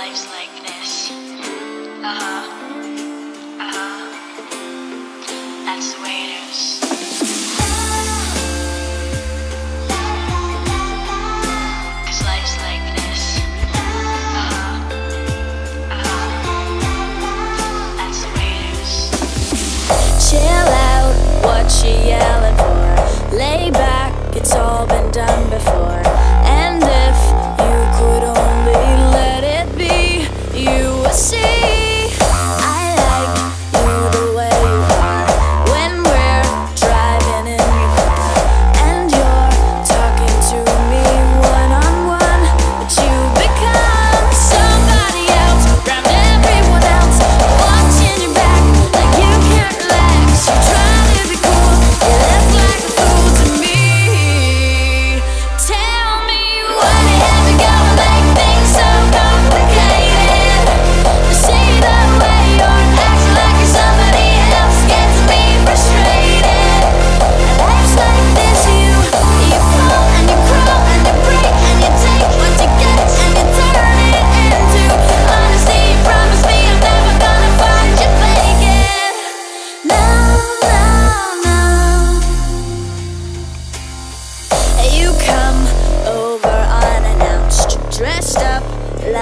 like this. Uh-huh. Uh-huh. Life's like this. Uh-huh. Uh huh. Chill out, what you yelling for? Lay back, it's all been done before.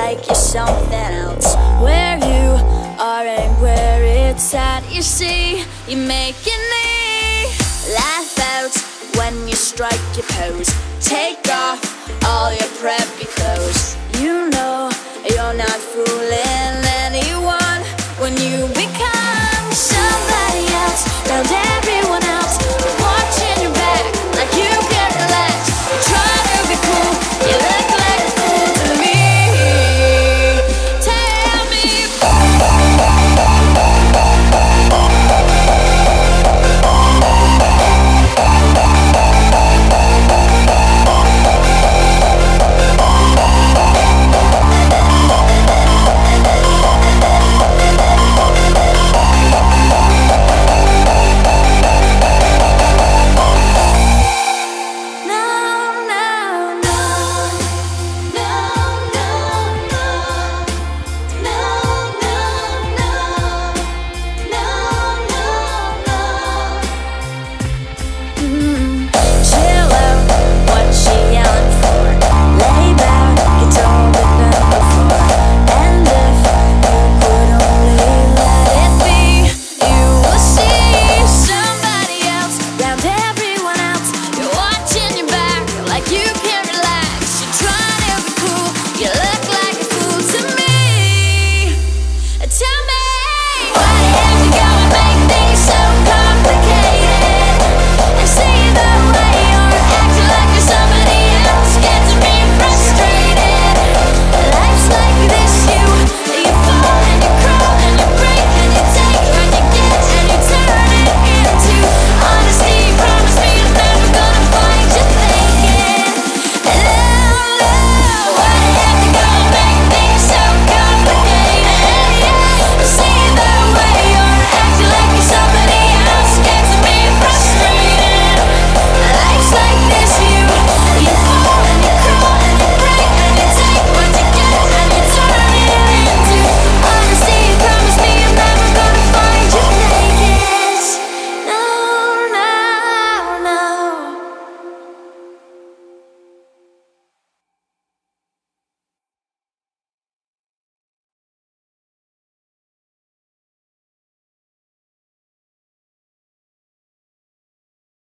like you're something else. Where you are and where it's at You see, you're making me laugh out When you strike your pose. Take off all your prep